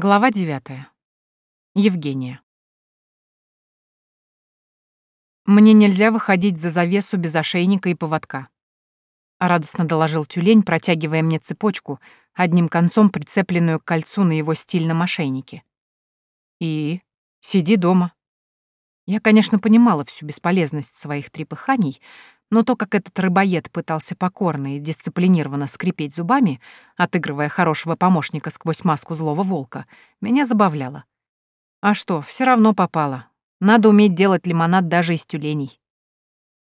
Глава девятая. Евгения. «Мне нельзя выходить за завесу без ошейника и поводка», — радостно доложил тюлень, протягивая мне цепочку, одним концом прицепленную к кольцу на его стильном ошейнике. «И сиди дома». Я, конечно, понимала всю бесполезность своих трепыханий, но то, как этот рыбоед пытался покорно и дисциплинированно скрипеть зубами, отыгрывая хорошего помощника сквозь маску злого волка, меня забавляло. А что, все равно попало. Надо уметь делать лимонад даже из тюленей.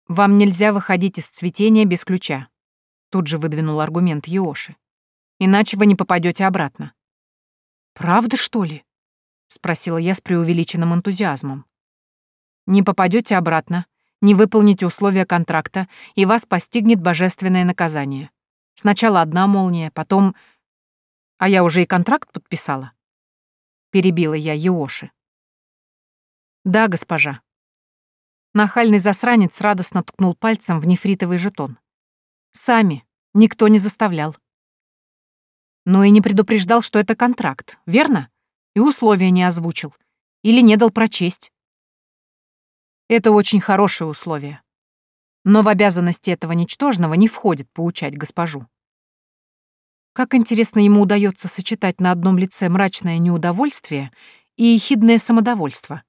«Вам нельзя выходить из цветения без ключа», — тут же выдвинул аргумент Йоши. «Иначе вы не попадете обратно». «Правда, что ли?» — спросила я с преувеличенным энтузиазмом. «Не попадете обратно, не выполните условия контракта, и вас постигнет божественное наказание. Сначала одна молния, потом... А я уже и контракт подписала. Перебила я Еоши. Да, госпожа. Нахальный засранец радостно ткнул пальцем в нефритовый жетон. Сами. Никто не заставлял. Но и не предупреждал, что это контракт, верно? И условия не озвучил. Или не дал прочесть. Это очень хорошее условие. Но в обязанности этого ничтожного не входит поучать госпожу. Как интересно ему удается сочетать на одном лице мрачное неудовольствие и ехидное самодовольство.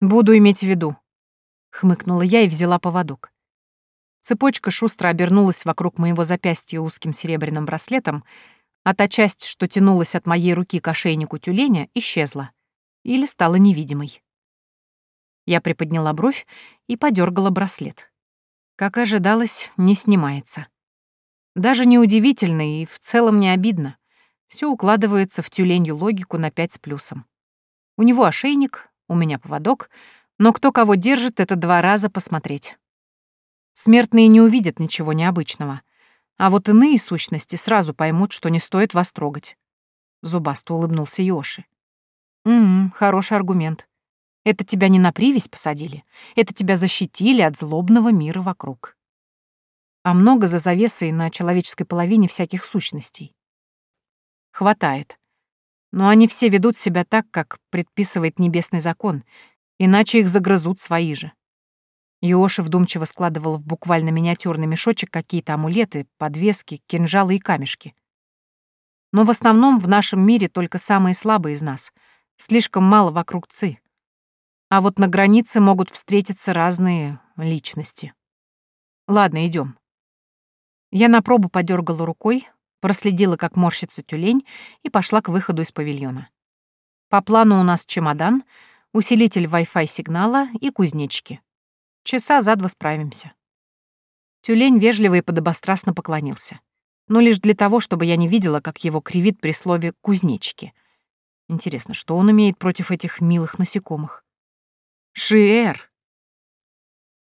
«Буду иметь в виду», — хмыкнула я и взяла поводок. Цепочка шустро обернулась вокруг моего запястья узким серебряным браслетом, а та часть, что тянулась от моей руки к ошейнику тюленя, исчезла или стала невидимой. Я приподняла бровь и подергала браслет. Как ожидалось, не снимается. Даже неудивительно и в целом не обидно. Все укладывается в тюленью логику на пять с плюсом. У него ошейник, у меня поводок, но кто кого держит, это два раза посмотреть. Смертные не увидят ничего необычного, а вот иные сущности сразу поймут, что не стоит вас трогать. Зубасто улыбнулся Йоши. «Угу, хороший аргумент. Это тебя не на привязь посадили, это тебя защитили от злобного мира вокруг. А много за завесой на человеческой половине всяких сущностей. Хватает. Но они все ведут себя так, как предписывает небесный закон, иначе их загрызут свои же. Йоши вдумчиво складывал в буквально миниатюрный мешочек какие-то амулеты, подвески, кинжалы и камешки. Но в основном в нашем мире только самые слабые из нас. Слишком мало вокруг ци. А вот на границе могут встретиться разные личности. Ладно, идем. Я на пробу подергала рукой, проследила, как морщится тюлень, и пошла к выходу из павильона. По плану у нас чемодан, усилитель Wi-Fi сигнала и кузнечики. Часа за два справимся. Тюлень вежливо и подобострастно поклонился. Но лишь для того, чтобы я не видела, как его кривит при слове «кузнечики». Интересно, что он имеет против этих милых насекомых? Шиэр.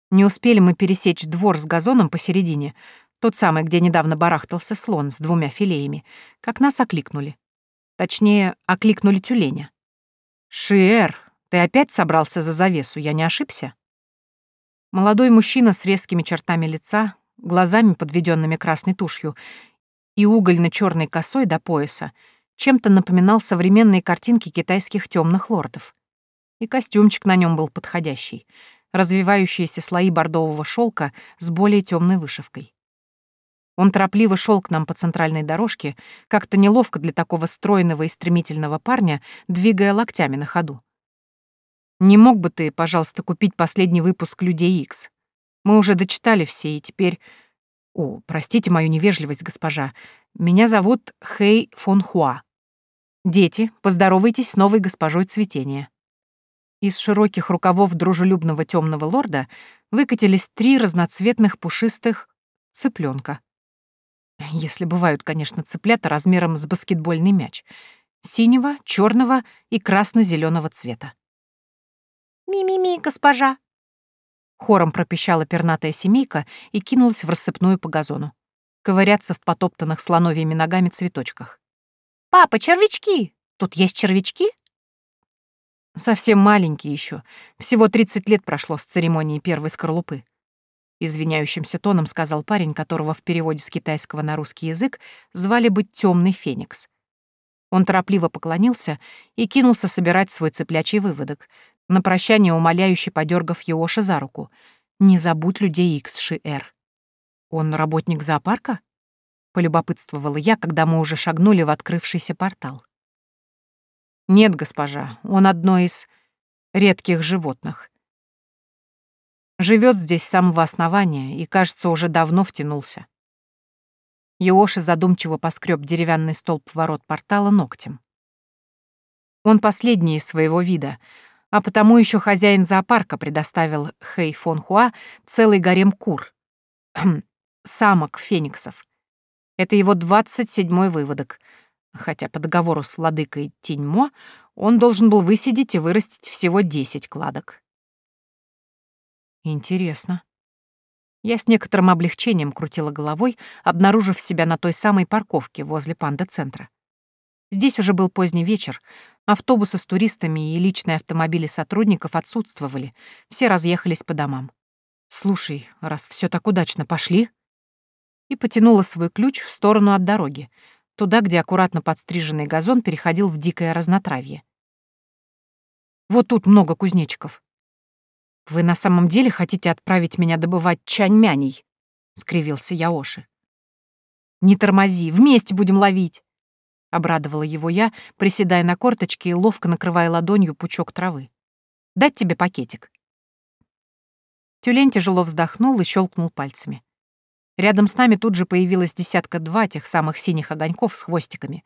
Не успели мы пересечь двор с газоном посередине, тот самый, где недавно барахтался слон с двумя филеями, как нас окликнули. Точнее, окликнули тюленя. «Шиэр, ты опять собрался за завесу, я не ошибся?» Молодой мужчина с резкими чертами лица, глазами, подведенными красной тушью, и угольно черной косой до пояса, чем-то напоминал современные картинки китайских темных лордов. И костюмчик на нем был подходящий. Развивающиеся слои бордового шелка с более темной вышивкой. Он торопливо шел к нам по центральной дорожке, как-то неловко для такого стройного и стремительного парня, двигая локтями на ходу. «Не мог бы ты, пожалуйста, купить последний выпуск «Людей Икс»? Мы уже дочитали все, и теперь... О, простите мою невежливость, госпожа. Меня зовут Хэй фон Хуа. Дети, поздоровайтесь с новой госпожой Цветения. Из широких рукавов дружелюбного темного лорда выкатились три разноцветных пушистых цыпленка. Если бывают, конечно, цыплята размером с баскетбольный мяч. Синего, черного и красно-зеленого цвета. «Ми-ми-ми, госпожа!» Хором пропищала пернатая семейка и кинулась в рассыпную по газону. Ковыряться в потоптанных слоновьими ногами цветочках. «Папа, червячки! Тут есть червячки?» Совсем маленький еще. Всего 30 лет прошло с церемонии первой скорлупы. Извиняющимся тоном сказал парень, которого в переводе с китайского на русский язык звали бы Темный Феникс. Он торопливо поклонился и кинулся собирать свой цыплячий выводок, на прощание умоляюще подергав Еоша за руку. «Не забудь людей Икс, Ши-Эр». «Он работник зоопарка?» — полюбопытствовала я, когда мы уже шагнули в открывшийся портал. «Нет, госпожа, он одно из редких животных. Живет здесь с самого основания и, кажется, уже давно втянулся. Еоши задумчиво поскреб деревянный столб ворот портала ногтем. Он последний из своего вида, а потому еще хозяин зоопарка предоставил Хэй фон Хуа целый гарем кур, самок фениксов. Это его двадцать седьмой выводок, хотя по договору с владыкой Тиньмо он должен был высидеть и вырастить всего десять кладок. Интересно. Я с некоторым облегчением крутила головой, обнаружив себя на той самой парковке возле панда-центра. Здесь уже был поздний вечер, автобусы с туристами и личные автомобили сотрудников отсутствовали, все разъехались по домам. «Слушай, раз все так удачно, пошли?» И потянула свой ключ в сторону от дороги, туда, где аккуратно подстриженный газон переходил в дикое разнотравье. «Вот тут много кузнечиков. «Вы на самом деле хотите отправить меня добывать чаньмяней?» — скривился Яоши. «Не тормози, вместе будем ловить!» — обрадовала его я, приседая на корточки и ловко накрывая ладонью пучок травы. «Дать тебе пакетик?» Тюлень тяжело вздохнул и щелкнул пальцами. Рядом с нами тут же появилась десятка-два тех самых синих огоньков с хвостиками.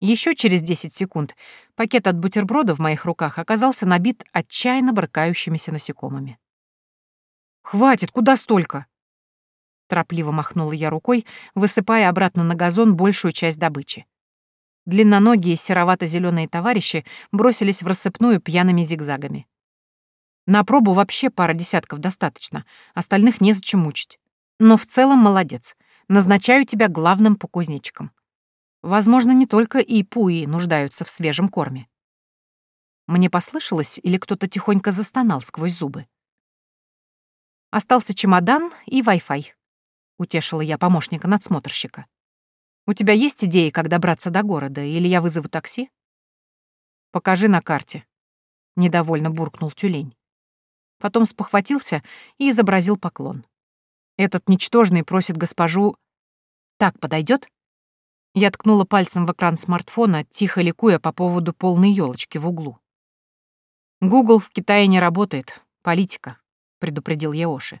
Еще через 10 секунд пакет от бутерброда в моих руках оказался набит отчаянно брыкающимися насекомыми. «Хватит, куда столько?» Торопливо махнула я рукой, высыпая обратно на газон большую часть добычи. Длинноногие серовато зеленые товарищи бросились в рассыпную пьяными зигзагами. На пробу вообще пара десятков достаточно, остальных незачем мучить. Но в целом молодец. Назначаю тебя главным по кузнечикам. Возможно, не только и пуи нуждаются в свежем корме. Мне послышалось, или кто-то тихонько застонал сквозь зубы. Остался чемодан и Wi-Fi. Утешила я помощника надсмотрщика. У тебя есть идеи, как добраться до города, или я вызову такси? Покажи на карте. Недовольно буркнул тюлень. Потом спохватился и изобразил поклон. Этот ничтожный просит госпожу... Так подойдет? Я ткнула пальцем в экран смартфона, тихо ликуя по поводу полной елочки в углу. «Гугл в Китае не работает. Политика», — предупредил Яоши.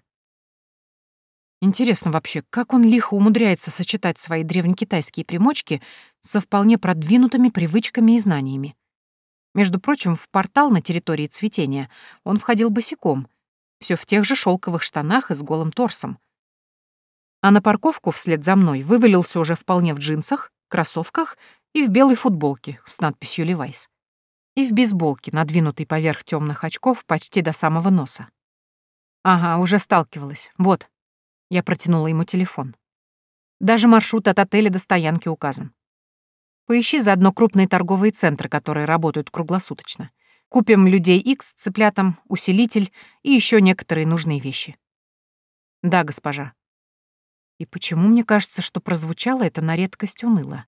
Интересно вообще, как он лихо умудряется сочетать свои древнекитайские примочки со вполне продвинутыми привычками и знаниями. Между прочим, в портал на территории цветения он входил босиком, все в тех же шелковых штанах и с голым торсом — а на парковку вслед за мной вывалился уже вполне в джинсах, кроссовках и в белой футболке с надписью «Левайс». И в бейсболке, надвинутой поверх темных очков почти до самого носа. Ага, уже сталкивалась. Вот. Я протянула ему телефон. Даже маршрут от отеля до стоянки указан. Поищи заодно крупные торговые центры, которые работают круглосуточно. Купим людей X цыплятам, усилитель и еще некоторые нужные вещи. Да, госпожа. И почему мне кажется, что прозвучало это на редкость уныло?